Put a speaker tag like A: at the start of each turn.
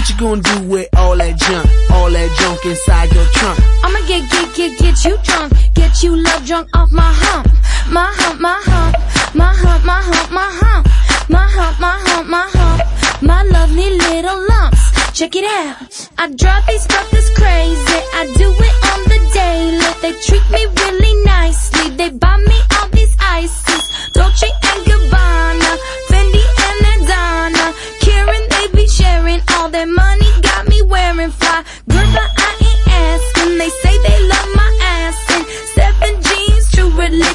A: What you gonna do with all that junk? All that junk inside your trunk?
B: I'ma get, get, get, get you drunk. Get you love drunk off my hump. My hump, my hump. My hump, my hump, my hump. My hump, my hump, my hump. My lovely little lumps. Check it out. I drive these brothers crazy. I do it on the daily. They treat me really nicely. They buy me all these ices. Dolce and